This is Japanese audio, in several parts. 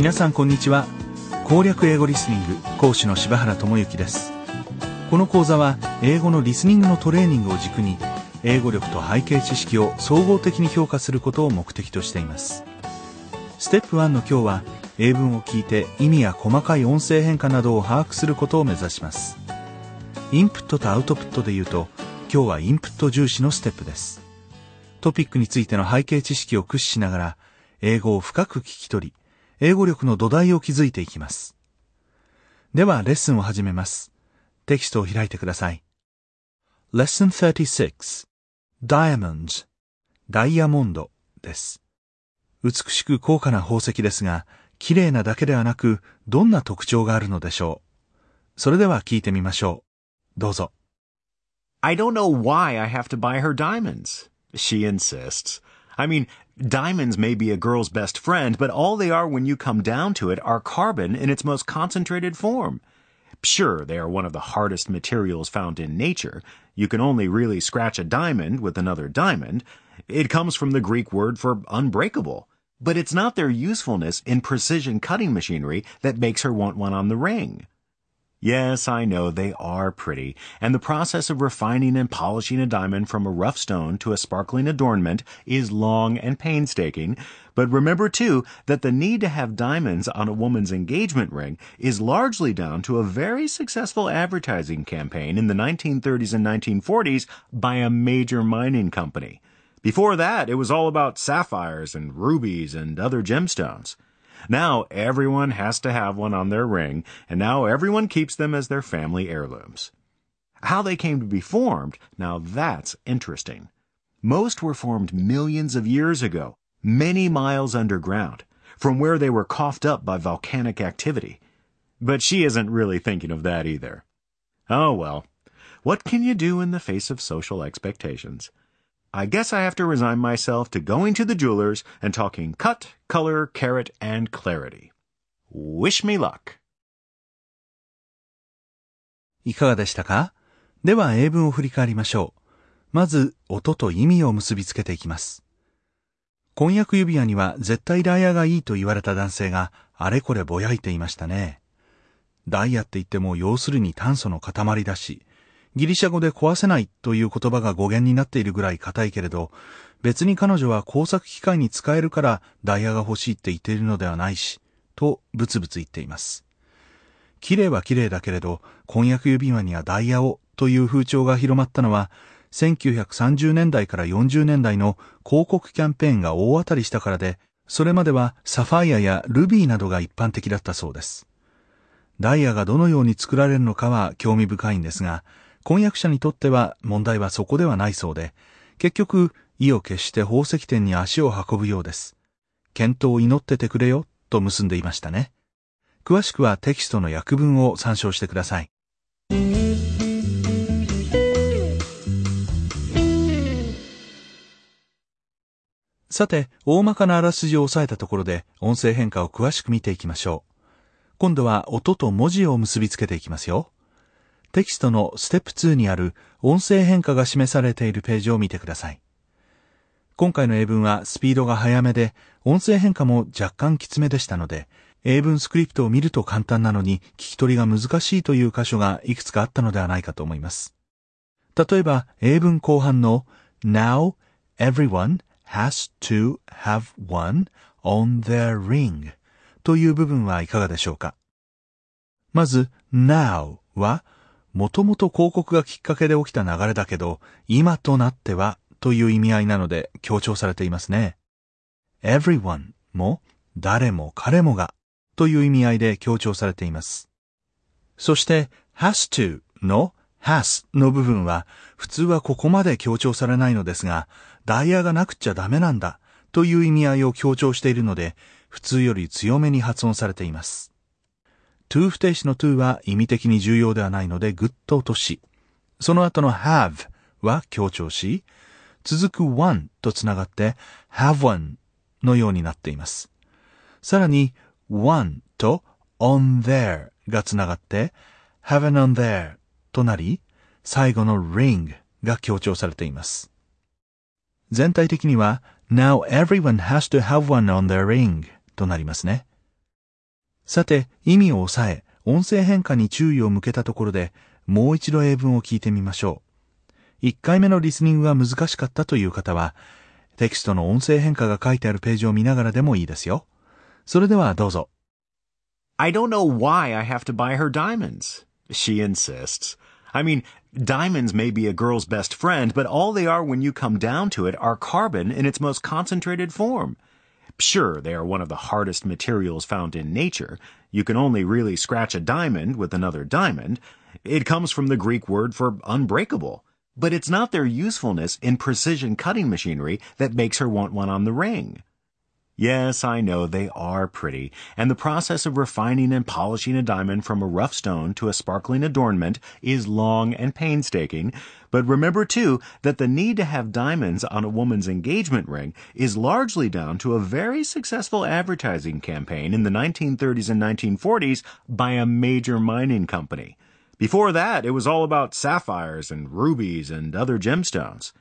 皆さんこんにちは。攻略英語リスニング講師の柴原智之です。この講座は英語のリスニングのトレーニングを軸に英語力と背景知識を総合的に評価することを目的としています。ステップ1の今日は英文を聞いて意味や細かい音声変化などを把握することを目指します。インプットとアウトプットで言うと今日はインプット重視のステップです。トピックについての背景知識を駆使しながら英語を深く聞き取り英語力の土台を築いていきます。ではレッスンを始めます。テキストを開いてください。Lesson 36 Diamonds. ダイヤモンドです。美しく高価な宝石ですが綺麗なだけではなくどんな特徴があるのでしょう？それでは聞いてみましょう。どうぞ。I don't know why I have to buy her diamonds. She insists. I mean, diamonds may be a girl's best friend, but all they are when you come down to it are carbon in its most concentrated form. Sure, they are one of the hardest materials found in nature. You can only really scratch a diamond with another diamond. It comes from the Greek word for unbreakable. But it's not their usefulness in precision cutting machinery that makes her want one on the ring. Yes, I know they are pretty, and the process of refining and polishing a diamond from a rough stone to a sparkling adornment is long and painstaking. But remember too that the need to have diamonds on a woman's engagement ring is largely down to a very successful advertising campaign in the 1930s and 1940s by a major mining company. Before that, it was all about sapphires and rubies and other gemstones. Now everyone has to have one on their ring, and now everyone keeps them as their family heirlooms. How they came to be formed, now that's interesting. Most were formed millions of years ago, many miles underground, from where they were coughed up by volcanic activity. But she isn't really thinking of that either. Oh well, what can you do in the face of social expectations? I guess I have to resign myself to going to the jeweler's and talking cut, color, carat, and clarity. Wish me luck. いかがでしたか？では英文を振り返りましょう。まず、音と意味を結びつけていきます。婚約指輪には絶対ダイヤがいいと言われた男性があれこれぼやいていましたね。ダイヤって言っても要するに炭素の塊だし、ギリシャ語で壊せないという言葉が語源になっているぐらい硬いけれど、別に彼女は工作機械に使えるからダイヤが欲しいって言っているのではないし、とブツブツ言っています。綺麗は綺麗だけれど、婚約指輪にはダイヤをという風潮が広まったのは、1930年代から40年代の広告キャンペーンが大当たりしたからで、それまではサファイアやルビーなどが一般的だったそうです。ダイヤがどのように作られるのかは興味深いんですが、婚約者にとっては問題はそこではないそうで、結局、意を決して宝石店に足を運ぶようです。健闘を祈っててくれよ、と結んでいましたね。詳しくはテキストの訳文を参照してください。さて、大まかなあらすじを押さえたところで音声変化を詳しく見ていきましょう。今度は音と文字を結びつけていきますよ。テキストのステップ2にある音声変化が示されているページを見てください。今回の英文はスピードが速めで、音声変化も若干きつめでしたので、英文スクリプトを見ると簡単なのに聞き取りが難しいという箇所がいくつかあったのではないかと思います。例えば、英文後半の Now everyone has to have one on their ring という部分はいかがでしょうかまず Now はもともと広告がきっかけで起きた流れだけど、今となってはという意味合いなので強調されていますね。everyone も誰も彼もがという意味合いで強調されています。そして has to の has の部分は普通はここまで強調されないのですが、ダイヤがなくちゃダメなんだという意味合いを強調しているので、普通より強めに発音されています。To 不定詞の to は意味的に重要ではないのでぐっと落とし、その後の have は強調し、続く one とつながって have one のようになっています。さらに one と on there がつながって have an on there となり、最後の ring が強調されています。全体的には now everyone has to have one on their ring となりますね。さて、意味を抑え、音声変化に注意を向けたところで、もう一度英文を聞いてみましょう。1回目のリスニングが難しかったという方は、テキストの音声変化が書いてあるページを見ながらでもいいですよ。それではどうぞ。I don't know why I have to buy her diamonds. She insists. I mean, diamonds may be a girl's best friend, but all they are when you come down to it are carbon in its most concentrated form. Sure, they are one of the hardest materials found in nature. You can only really scratch a diamond with another diamond. It comes from the Greek word for unbreakable. But it's not their usefulness in precision cutting machinery that makes her want one on the ring. Yes, I know they are pretty, and the process of refining and polishing a diamond from a rough stone to a sparkling adornment is long and painstaking. But remember too that the need to have diamonds on a woman's engagement ring is largely down to a very successful advertising campaign in the 1930s and 1940s by a major mining company. Before that, it was all about sapphires and rubies and other gemstones.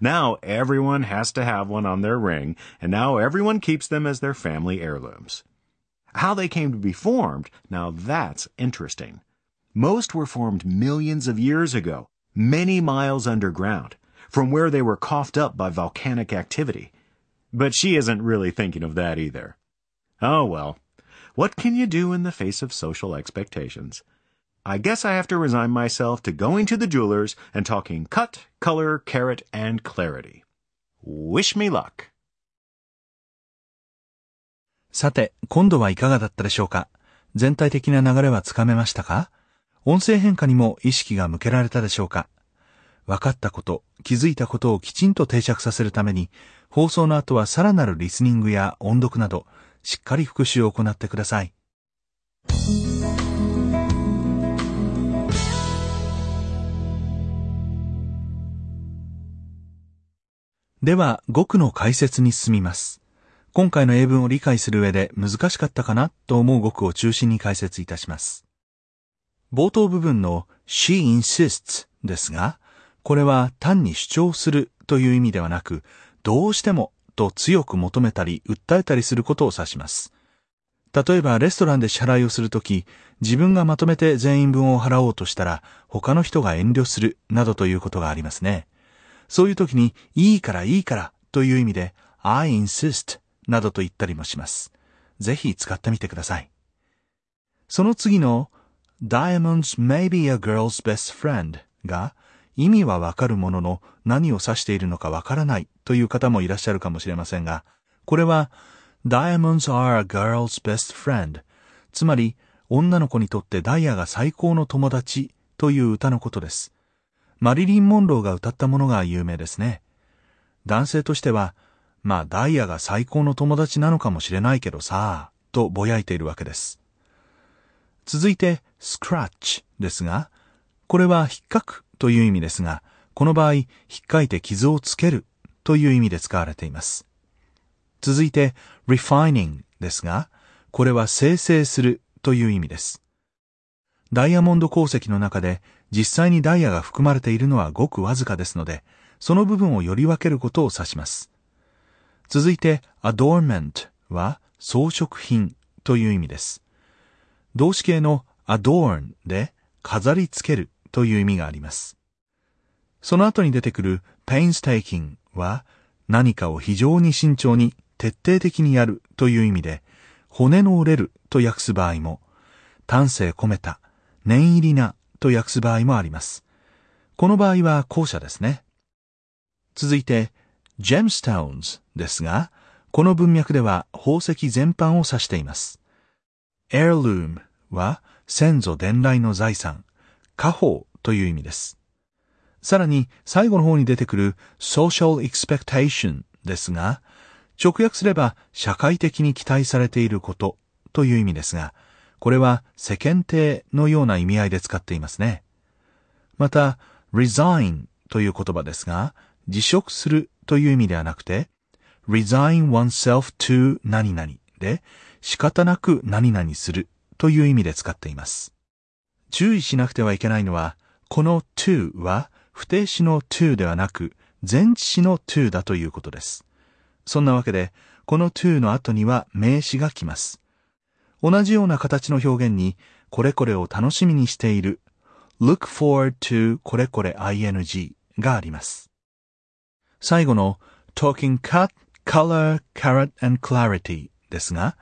Now everyone has to have one on their ring, and now everyone keeps them as their family heirlooms. How they came to be formed, now that's interesting. Most were formed millions of years ago, many miles underground, from where they were coughed up by volcanic activity. But she isn't really thinking of that either. Oh well, what can you do in the face of social expectations? I guess I have to resign myself to going to the jeweler's and talking cut, color, carat, and clarity. Wish me luck. さて、今度はいかがだったでしょうか全体的な流れはつかめましたか 音声変化にも意識が向けられたでしょうか？分かったこと、気づいたことをきちんと定着させるために、放送の後はさらなるリスニングや音読など、しっかり復習を行ってください。では、語句の解説に進みます。今回の英文を理解する上で難しかったかなと思う語句を中心に解説いたします。冒頭部分の she insists ですが、これは単に主張するという意味ではなく、どうしてもと強く求めたり訴えたりすることを指します。例えばレストランで支払いをするとき、自分がまとめて全員分を払おうとしたら、他の人が遠慮するなどということがありますね。そういう時に、いいからいいからという意味で、I insist などと言ったりもします。ぜひ使ってみてください。その次の Diamonds may be a girl's best friend が意味はわかるものの何を指しているのかわからないという方もいらっしゃるかもしれませんが、これは Diamonds are a girl's best friend つまり女の子にとってダイヤが最高の友達という歌のことです。マリリン・モンローが歌ったものが有名ですね。男性としては、まあダイヤが最高の友達なのかもしれないけどさ、とぼやいているわけです。続いて、スクラッチですが、これは引っかくという意味ですが、この場合、引っかいて傷をつけるという意味で使われています。続いて、refining ですが、これは生成するという意味です。ダイヤモンド鉱石の中で実際にダイヤが含まれているのはごくわずかですので、その部分をより分けることを指します。続いて、adornment は装飾品という意味です。動詞形の adorn で飾り付けるという意味があります。その後に出てくる painstaking は何かを非常に慎重に徹底的にやるという意味で、骨の折れると訳す場合も、丹精込めた、念入りなと訳す場合もあります。この場合は後者ですね。続いて、gemstones ですが、この文脈では宝石全般を指しています。Heirloom は先祖伝来の財産、家宝という意味です。さらに最後の方に出てくる social expectation ですが、直訳すれば社会的に期待されていることという意味ですが、これは世間体のような意味合いで使っていますね。また、resign という言葉ですが、辞職するという意味ではなくて、resign oneself to 何々で、仕方なく何々するという意味で使っています。注意しなくてはいけないのは、この to は不定詞の to ではなく、前置詞の to だということです。そんなわけで、この to の後には名詞が来ます。同じような形の表現に、これこれを楽しみにしている look forward to これこれ ing があります。最後の talking cut, color, carrot and clarity ですが、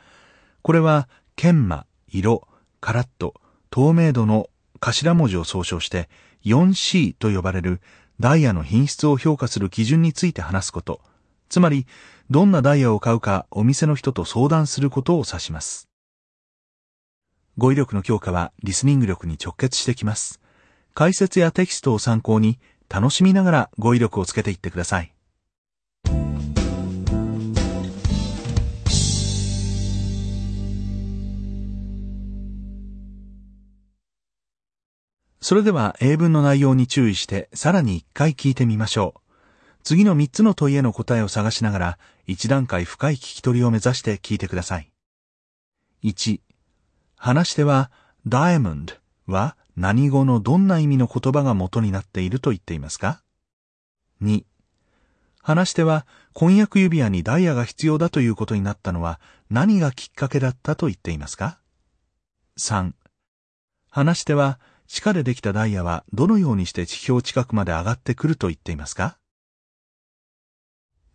これは研磨、色、カラット、透明度の頭文字を総称して 4C と呼ばれるダイヤの品質を評価する基準について話すこと、つまり、どんなダイヤを買うかお店の人と相談することを指します。語彙力の強化はリスニング力に直結してきます。解説やテキストを参考に楽しみながら語彙力をつけていってください。それでは英文の内容に注意してさらに一回聞いてみましょう。次の三つの問いへの答えを探しながら一段階深い聞き取りを目指して聞いてください。1、話し手は diamond は何語のどんな意味の言葉が元になっていると言っていますか ?2、話し手は婚約指輪にダイヤが必要だということになったのは何がきっかけだったと言っていますか ?3、話し手は地下でできたダイヤはどのようにして地表近くまで上がってくると言っていますか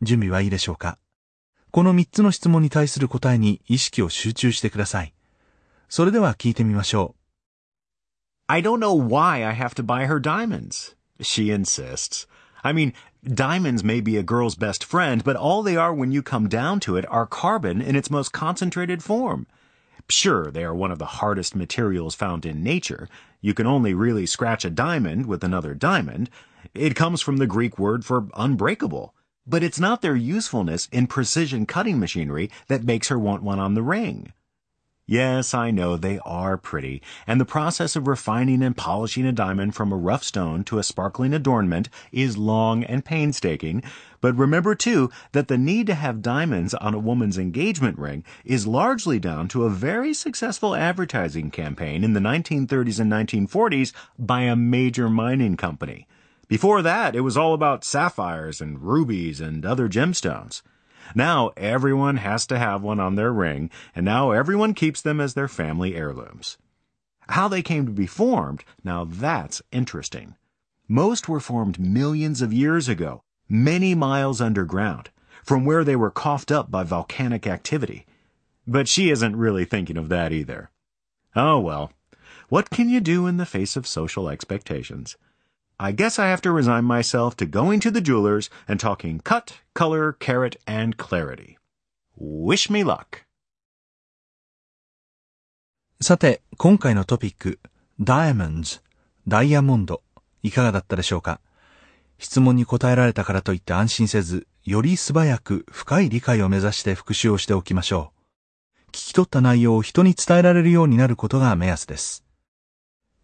準備はいいでしょうかこの三つの質問に対する答えに意識を集中してください。それでは聞いてみましょう。I don't know why I have to buy her diamonds. She insists. I mean, diamonds may be a girl's best friend, but all they are when you come down to it are carbon in its most concentrated form. Sure, they are one of the hardest materials found in nature. You can only really scratch a diamond with another diamond. It comes from the Greek word for unbreakable. But it's not their usefulness in precision cutting machinery that makes her want one on the ring. Yes, I know they are pretty, and the process of refining and polishing a diamond from a rough stone to a sparkling adornment is long and painstaking. But remember too that the need to have diamonds on a woman's engagement ring is largely down to a very successful advertising campaign in the 1930s and 1940s by a major mining company. Before that, it was all about sapphires and rubies and other gemstones. Now everyone has to have one on their ring, and now everyone keeps them as their family heirlooms. How they came to be formed, now that's interesting. Most were formed millions of years ago, many miles underground, from where they were coughed up by volcanic activity. But she isn't really thinking of that either. Oh well, what can you do in the face of social expectations? I guess I have to resign myself to going to the jeweler's and talking cut, color, carat, and clarity. Wish me luck. さて、今回のトピック、diamonds、ダイヤモンド、いかがだったでしょうか？質問に答えられたからといって安心せず、より素早く深い理解を目指して復習をしておきましょう。聞き取った内容を人に伝えられるようになることが目安です。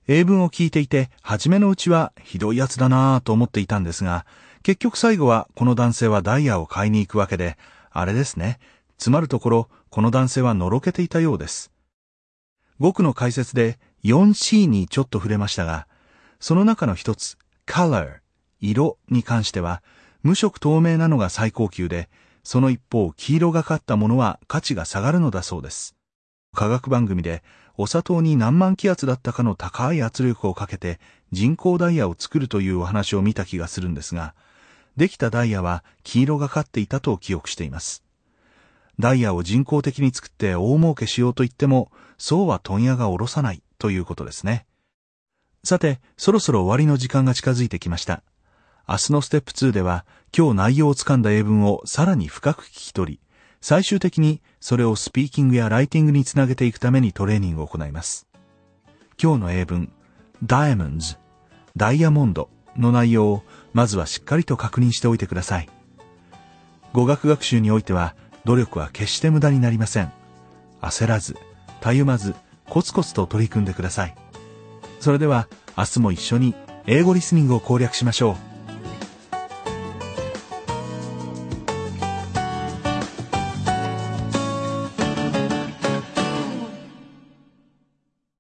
英文を聞いていて、初めのうちはひどいやつだなぁと思っていたんですが、結局最後はこの男性はダイヤを買いに行くわけで、あれですね。つまるところ、この男性はのろけていたようです。僕の解説で 4C にちょっと触れましたが、その中の一つ、color、色に関しては、無色透明なのが最高級で、その一方、黄色がかったものは価値が下がるのだそうです。科学番組でお砂糖に何万気圧だったかの高い圧力をかけて人工ダイヤを作るというお話を見た気がするんですが、できたダイヤは黄色がかっていたと記憶しています。ダイヤを人工的に作って大儲けしようと言っても、そうは問屋が下ろさないということですね。さて、そろそろ終わりの時間が近づいてきました。明日のステップ2では、今日内容をつかんだ英文をさらに深く聞き取り、最終的にそれをスピーキングやライティングにつなげていくためにトレーニングを行います。今日の英文、diamonds、ダイヤモンドの内容をまずはしっかりと確認しておいてください。語学学習においては努力は決して無駄になりません。焦らず、たゆまず、コツコツと取り組んでください。それでは明日も一緒に英語リスニングを攻略しましょう。